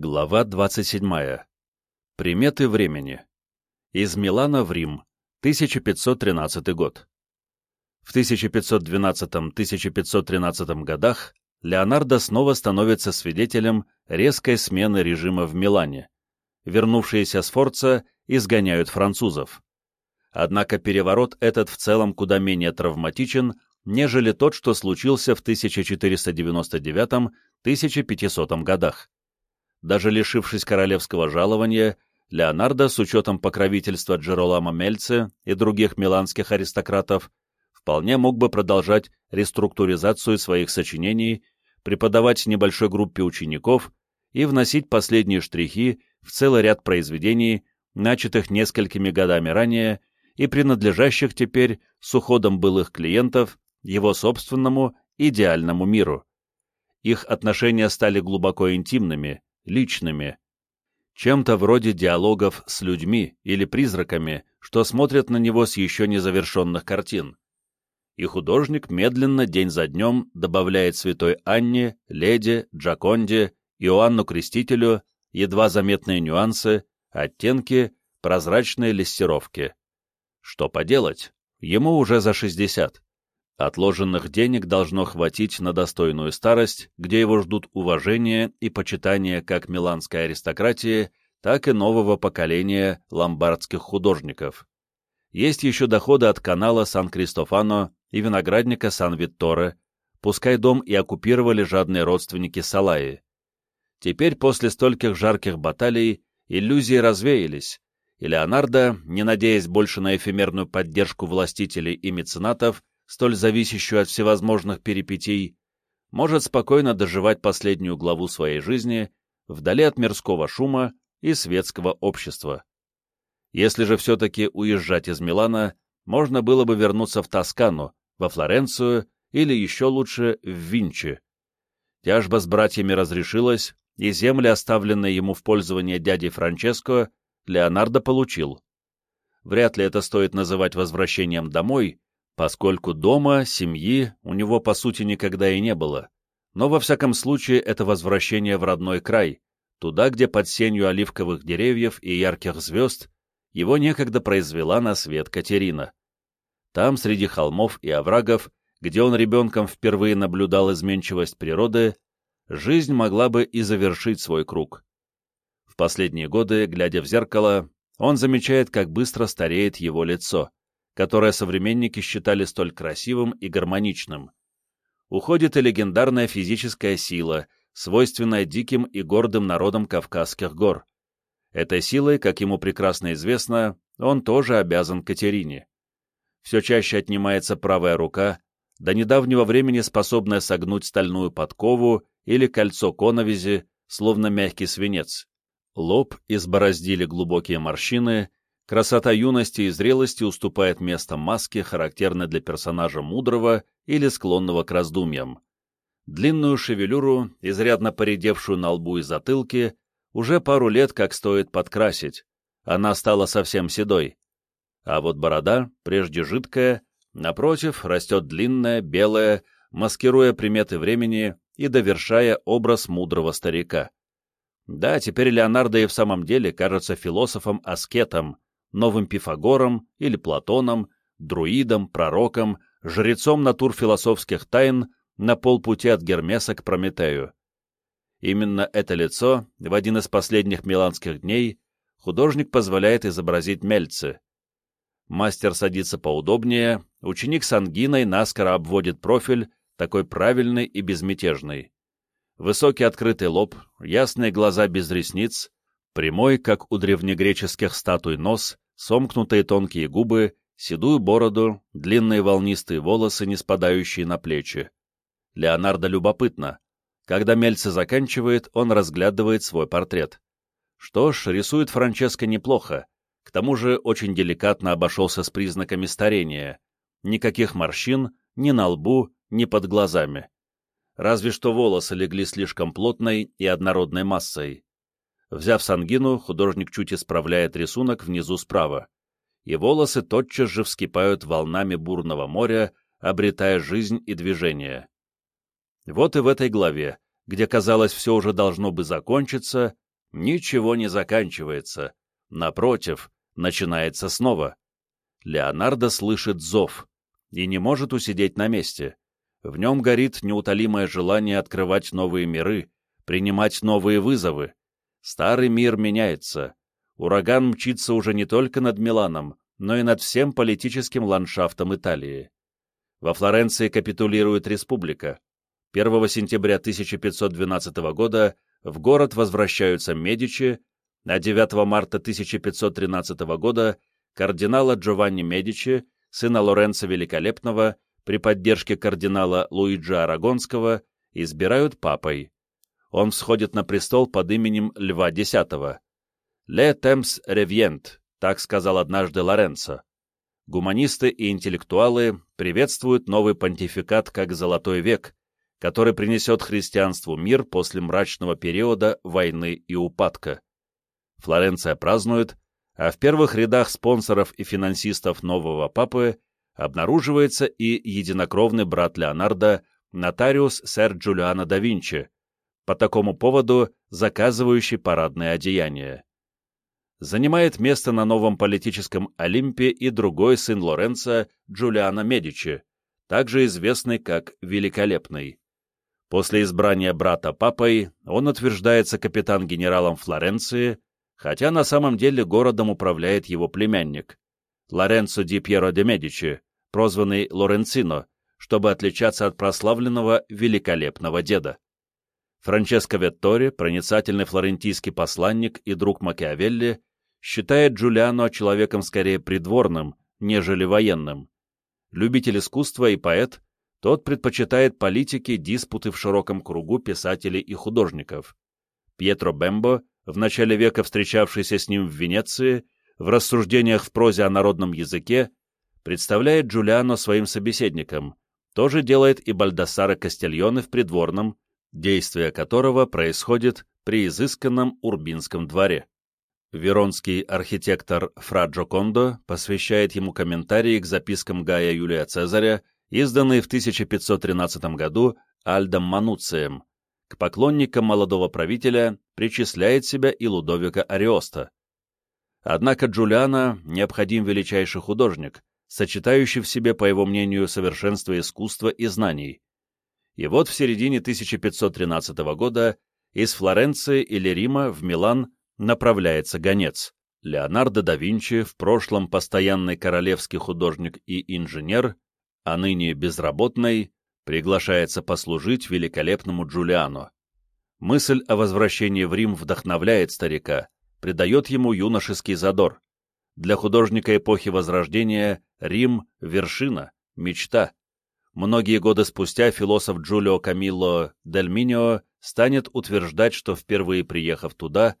Глава 27. Приметы времени. Из Милана в Рим. 1513 год. В 1512-1513 годах Леонардо снова становится свидетелем резкой смены режима в Милане. Вернувшиеся с Форца изгоняют французов. Однако переворот этот в целом куда менее травматичен, нежели тот, что случился в 1499-1500 годах даже лишившись королевского жалования, Леонардо, с учетом покровительства Джеролама Мельце и других миланских аристократов, вполне мог бы продолжать реструктуризацию своих сочинений, преподавать небольшой группе учеников и вносить последние штрихи в целый ряд произведений, начатых несколькими годами ранее и принадлежащих теперь с уходом былых клиентов его собственному идеальному миру. Их отношения стали глубоко интимными, личными, чем-то вроде диалогов с людьми или призраками, что смотрят на него с еще незавершенных картин. И художник медленно, день за днем, добавляет святой Анне, Леди, Джаконде, Иоанну Крестителю едва заметные нюансы, оттенки, прозрачные листировки. Что поделать? Ему уже за 60. Отложенных денег должно хватить на достойную старость, где его ждут уважение и почитание как миланской аристократии, так и нового поколения ломбардских художников. Есть еще доходы от канала Сан-Кристофано и виноградника Сан-Витторе, пускай дом и оккупировали жадные родственники Салаи. Теперь, после стольких жарких баталий, иллюзии развеялись, и Леонардо, не надеясь больше на эфемерную поддержку властителей и меценатов, столь зависящую от всевозможных перипетий, может спокойно доживать последнюю главу своей жизни вдали от мирского шума и светского общества. Если же все-таки уезжать из Милана, можно было бы вернуться в Тоскану, во Флоренцию или еще лучше в Винчи. Тяжба с братьями разрешилась, и земли, оставленные ему в пользование дядей Франческо, Леонардо получил. Вряд ли это стоит называть возвращением домой, поскольку дома, семьи у него по сути никогда и не было. Но во всяком случае это возвращение в родной край, туда, где под сенью оливковых деревьев и ярких звезд его некогда произвела на свет Катерина. Там, среди холмов и оврагов, где он ребенком впервые наблюдал изменчивость природы, жизнь могла бы и завершить свой круг. В последние годы, глядя в зеркало, он замечает, как быстро стареет его лицо которое современники считали столь красивым и гармоничным. Уходит и легендарная физическая сила, свойственная диким и гордым народам Кавказских гор. Этой силой, как ему прекрасно известно, он тоже обязан Катерине. Все чаще отнимается правая рука, до недавнего времени способная согнуть стальную подкову или кольцо коновизи, словно мягкий свинец. Лоб избороздили глубокие морщины, Красота юности и зрелости уступает место маске, характерной для персонажа мудрого или склонного к раздумьям. Длинную шевелюру, изрядно поредевшую на лбу и затылке, уже пару лет как стоит подкрасить. Она стала совсем седой. А вот борода, прежде жидкая, напротив, растет длинная, белая, маскируя приметы времени и довершая образ мудрого старика. Да, теперь Леонардо и в самом деле кажется философом-аскетом, новым Пифагором или Платоном, друидом, пророком, жрецом натур философских тайн на полпути от Гермеса к Прометею. Именно это лицо в один из последних миланских дней художник позволяет изобразить Мельцы. Мастер садится поудобнее, ученик с ангиной наскоро обводит профиль, такой правильный и безмятежный. Высокий открытый лоб, ясные глаза без ресниц, Прямой, как у древнегреческих статуй, нос, сомкнутые тонкие губы, седую бороду, длинные волнистые волосы, не спадающие на плечи. Леонардо любопытно. Когда Мельце заканчивает, он разглядывает свой портрет. Что ж, рисует Франческо неплохо. К тому же очень деликатно обошелся с признаками старения. Никаких морщин ни на лбу, ни под глазами. Разве что волосы легли слишком плотной и однородной массой. Взяв сангину, художник чуть исправляет рисунок внизу справа, и волосы тотчас же вскипают волнами бурного моря, обретая жизнь и движение. Вот и в этой главе, где, казалось, все уже должно бы закончиться, Ничего не заканчивается. Напротив, начинается снова. Леонардо слышит зов и не может усидеть на месте. В нем горит неутолимое желание открывать новые миры, принимать новые вызовы. Старый мир меняется. Ураган мчится уже не только над Миланом, но и над всем политическим ландшафтом Италии. Во Флоренции капитулирует республика. 1 сентября 1512 года в город возвращаются Медичи, а 9 марта 1513 года кардинала Джованни Медичи, сына Лоренцо Великолепного, при поддержке кардинала Луиджи Арагонского, избирают папой. Он всходит на престол под именем Льва X. «Le temps revient», так сказал однажды Лоренцо. Гуманисты и интеллектуалы приветствуют новый понтификат как «золотой век», который принесет христианству мир после мрачного периода войны и упадка. Флоренция празднует, а в первых рядах спонсоров и финансистов нового папы обнаруживается и единокровный брат Леонардо, нотариус сэр Джулиано да Винчи, по такому поводу заказывающий парадные одеяния. Занимает место на новом политическом Олимпе и другой сын Лоренцо Джулиано Медичи, также известный как Великолепный. После избрания брата папой он утверждается капитан-генералом Флоренции, хотя на самом деле городом управляет его племянник, Лоренцо ди Пьеро де Медичи, прозванный Лоренцино, чтобы отличаться от прославленного великолепного деда. Франческо Веттори, проницательный флорентийский посланник и друг Макиавелли, считает Джулиано человеком скорее придворным, нежели военным. Любитель искусства и поэт, тот предпочитает политики диспуты в широком кругу писателей и художников. Пьетро Бембо, в начале века встречавшийся с ним в Венеции, в рассуждениях в прозе о народном языке, представляет Джулиано своим собеседником, тоже делает и Бальдассара Кастильоне в придворном, действие которого происходит при изысканном Урбинском дворе. Веронский архитектор Фра Джокондо посвящает ему комментарии к запискам Гая Юлия Цезаря изданный в 1513 году Альдом Мануцием, к поклонникам молодого правителя причисляет себя и Лудовика Ариоста. Однако Джулиана необходим величайший художник, сочетающий в себе, по его мнению, совершенство искусства и знаний. И вот в середине 1513 года из Флоренции или Рима в Милан направляется гонец. Леонардо да Винчи, в прошлом постоянный королевский художник и инженер, а ныне безработный, приглашается послужить великолепному Джулиану. Мысль о возвращении в Рим вдохновляет старика, придает ему юношеский задор. Для художника эпохи Возрождения Рим — вершина, мечта. Многие годы спустя философ Джулио Камилло Дель Минио станет утверждать, что впервые приехав туда,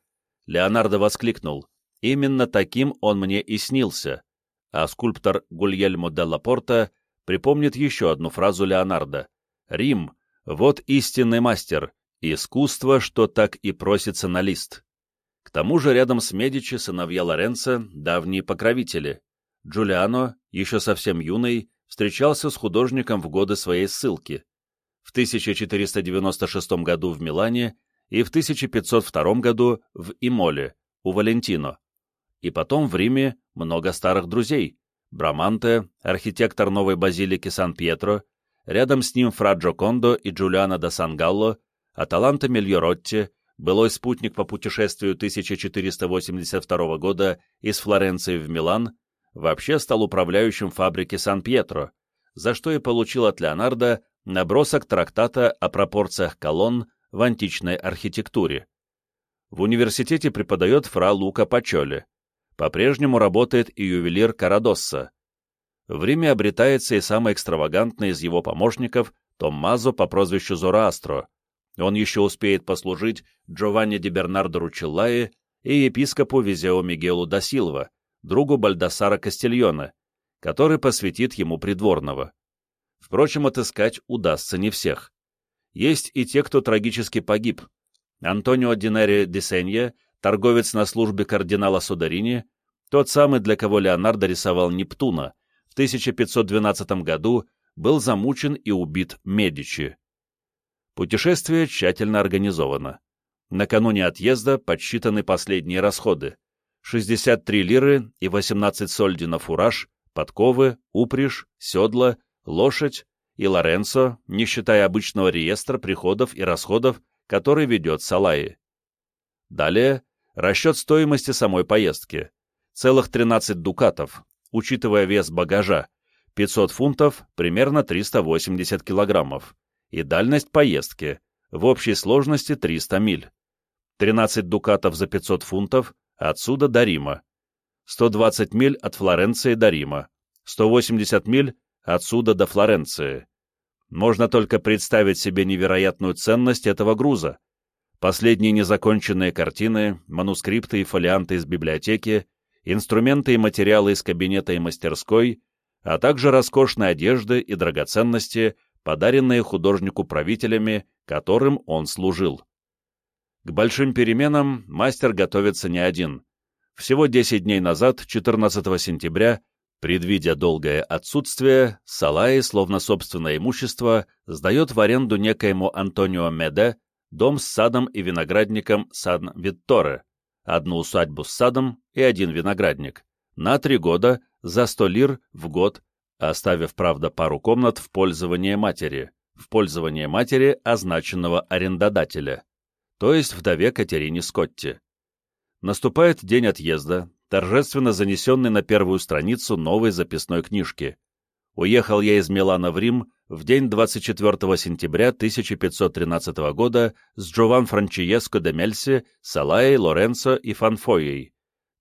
Леонардо воскликнул «Именно таким он мне и снился», а скульптор Гульельмо де Лапорта припомнит еще одну фразу Леонардо. «Рим — вот истинный мастер, искусство, что так и просится на лист». К тому же рядом с Медичи сыновья Лоренцо — давние покровители. Джулиано, еще совсем юный, встречался с художником в годы своей ссылки. В 1496 году в Милане и в 1502 году в Имоле, у Валентино. И потом в Риме много старых друзей, Браманте, архитектор новой базилики Сан-Пьетро, рядом с ним Фра Джокондо и Джулиано да Сангалло, Аталанта Мильоротти, былой спутник по путешествию 1482 года из Флоренции в Милан, вообще стал управляющим фабрики Сан-Пьетро, за что и получил от Леонардо набросок трактата о пропорциях колонн в античной архитектуре. В университете преподает фра Лука Пачоли. По-прежнему работает и ювелир Карадосса. В Риме обретается и самый экстравагантный из его помощников Томмазо по прозвищу Зороастро. Он еще успеет послужить Джованни ди Бернардо Ручеллае и епископу Визео Мигелу да Силва, другу Бальдасара Кастильона, который посвятит ему придворного. Впрочем, отыскать удастся не всех. Есть и те, кто трагически погиб. Антонио Динери Десенье торговец на службе кардинала Сударини, тот самый, для кого Леонардо рисовал Нептуна, в 1512 году был замучен и убит Медичи. Путешествие тщательно организовано. накануне отъезда подсчитаны последние расходы. 63 лиры и 18 сольди на фураж, подковы, упряжь, седла, лошадь и Лоренцо, не считая обычного реестра приходов и расходов, который ведет Салаи. Далее расчет стоимости самой поездки. Целых 13 дукатов, учитывая вес багажа, 500 фунтов, примерно 380 килограммов, и дальность поездки, в общей сложности 300 миль. 13 дукатов за 500 фунтов, отсюда до Рима. 120 миль от Флоренции до Рима. 180 миль отсюда до Флоренции. Можно только представить себе невероятную ценность этого груза. Последние незаконченные картины, манускрипты и фолианты из библиотеки, инструменты и материалы из кабинета и мастерской, а также роскошные одежды и драгоценности, подаренные художнику правителями, которым он служил. К большим переменам мастер готовится не один. Всего 10 дней назад, 14 сентября, предвидя долгое отсутствие, Салаи, словно собственное имущество, сдает в аренду некоему Антонио Меде дом с садом и виноградником Сан-Витторе, одну усадьбу с садом и один виноградник, на три года за 100 лир в год, оставив, правда, пару комнат в пользование матери, в пользование матери означенного арендодателя, то есть вдове Катерине Скотти. Наступает день отъезда, торжественно занесенный на первую страницу новой записной книжки. Уехал я из Милана в Рим в день 24 сентября 1513 года с Джован Франчиеско де Мельси, Салаей, Лоренцо и Фанфоей,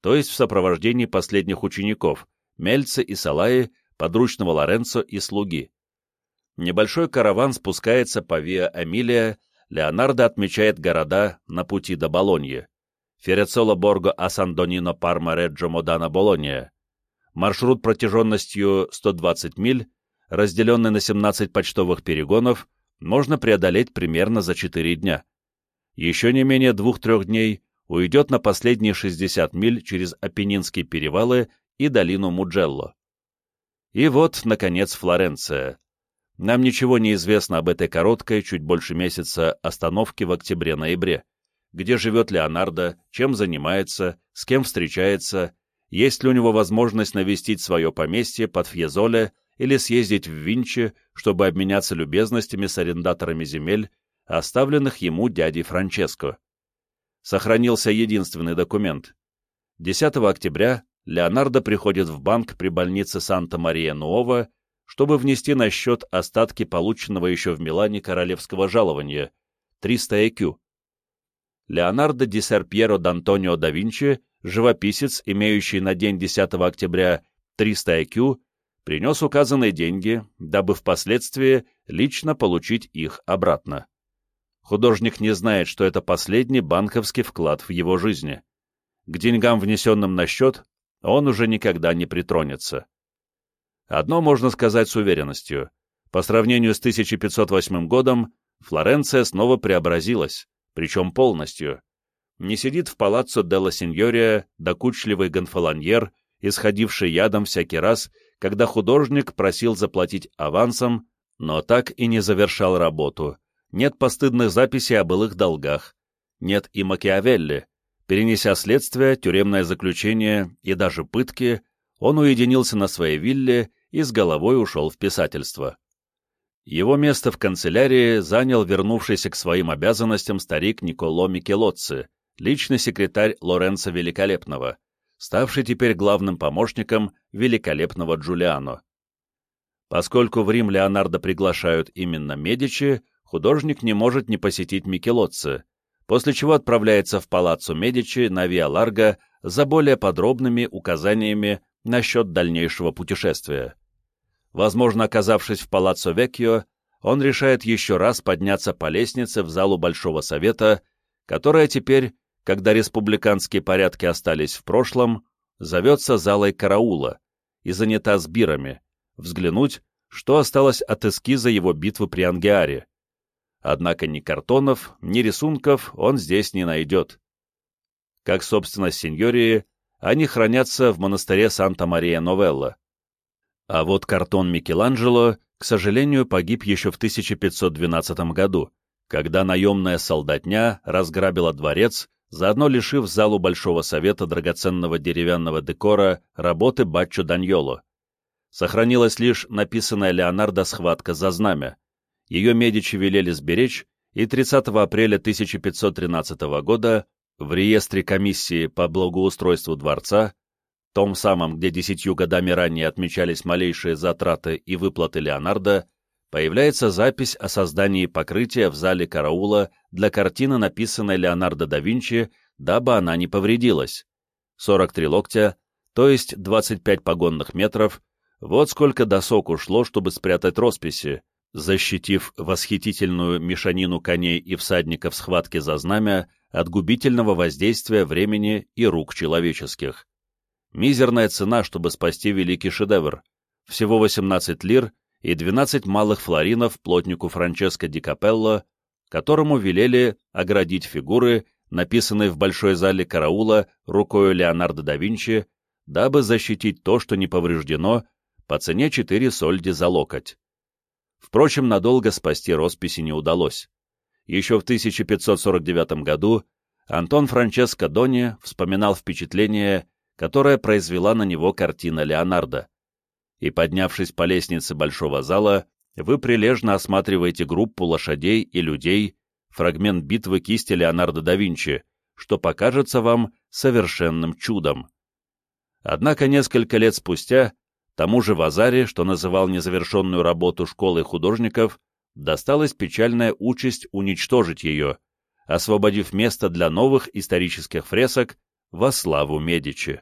то есть в сопровождении последних учеников, Мельцы и Салаи, подручного Лоренцо и слуги. Небольшой караван спускается по Виа Эмилия, Леонардо отмечает города на пути до Болоньи. Ферецоло Борго Асандонино Парма Реджо Модана Болония. Маршрут протяженностью 120 миль, разделенный на 17 почтовых перегонов, можно преодолеть примерно за 4 дня. Еще не менее двух-трех дней уйдет на последние 60 миль через Апеннинские перевалы и долину Муджелло. И вот, наконец, Флоренция. Нам ничего не известно об этой короткой, чуть больше месяца, остановке в октябре-ноябре. Где живет Леонардо, чем занимается, с кем встречается, есть ли у него возможность навестить свое поместье под Фьезоле или съездить в Винчи, чтобы обменяться любезностями с арендаторами земель, оставленных ему дядей Франческо. Сохранился единственный документ. 10 октября Леонардо приходит в банк при больнице Санта-Мария-Нуова, чтобы внести на счет остатки полученного еще в Милане королевского жалования – 300 ЭКЮ. Леонардо ди Серпьеро d'Антонио да Винчи, живописец, имеющий на день 10 октября 300 ЭКЮ, принес указанные деньги, дабы впоследствии лично получить их обратно. Художник не знает, что это последний банковский вклад в его жизни. К деньгам, внесенным на счет, он уже никогда не притронется. Одно можно сказать с уверенностью. По сравнению с 1508 годом, Флоренция снова преобразилась, причем полностью. Не сидит в палаццо Делла Синьория докучливый гонфолоньер, исходивший ядом всякий раз, когда художник просил заплатить авансом, но так и не завершал работу. Нет постыдных записей о былых долгах. Нет и Макиавелли, Перенеся следствие, тюремное заключение и даже пытки, он уединился на своей вилле и с головой ушел в писательство. Его место в канцелярии занял вернувшийся к своим обязанностям старик Николо Микелоцци, личный секретарь Лоренцо Великолепного, ставший теперь главным помощником великолепного Джулиано. Поскольку в Рим Леонардо приглашают именно Медичи, художник не может не посетить Микелоцци, после чего отправляется в палаццо Медичи на Виа-Ларго за более подробными указаниями насчет дальнейшего путешествия. Возможно, оказавшись в палаццо Веккио, он решает еще раз подняться по лестнице в залу Большого Совета, которая теперь, когда республиканские порядки остались в прошлом, зовется залой караула и занята сбирами, взглянуть, что осталось от эскиза его битвы при Ангиаре. Однако ни картонов, ни рисунков он здесь не найдет. Как, собственно, сеньории, они хранятся в монастыре Санта-Мария-Новелла. А вот картон Микеланджело, к сожалению, погиб еще в 1512 году, когда наемная солдатня разграбила дворец, заодно лишив залу Большого Совета драгоценного деревянного декора работы Баччо Даньоло. Сохранилась лишь написанная Леонардо схватка за знамя. Ее Медичи велели сберечь, и 30 апреля 1513 года в реестре комиссии по благоустройству дворца, том самом, где десятью годами ранее отмечались малейшие затраты и выплаты Леонардо, появляется запись о создании покрытия в зале караула для картины, написанной Леонардо да Винчи, дабы она не повредилась. 43 локтя, то есть 25 погонных метров, вот сколько досок ушло, чтобы спрятать росписи, защитив восхитительную мешанину коней и всадников схватки за знамя от губительного воздействия времени и рук человеческих. Мизерная цена, чтобы спасти великий шедевр. Всего 18 лир и 12 малых флоринов плотнику Франческо ди Капелло, которому велели оградить фигуры, написанные в большой зале караула рукою Леонардо да Винчи, дабы защитить то, что не повреждено, по цене 4 сольди за локоть. Впрочем, надолго спасти росписи не удалось. Еще в 1549 году Антон Франческо Дони вспоминал впечатление, которое произвела на него картина Леонардо. И, поднявшись по лестнице большого зала, вы прилежно осматриваете группу лошадей и людей, фрагмент битвы кисти Леонардо да Винчи, что покажется вам совершенным чудом. Однако несколько лет спустя тому же Вазаре, что называл незавершенную работу школы художников, досталась печальная участь уничтожить ее, освободив место для новых исторических фресок во славу Медичи.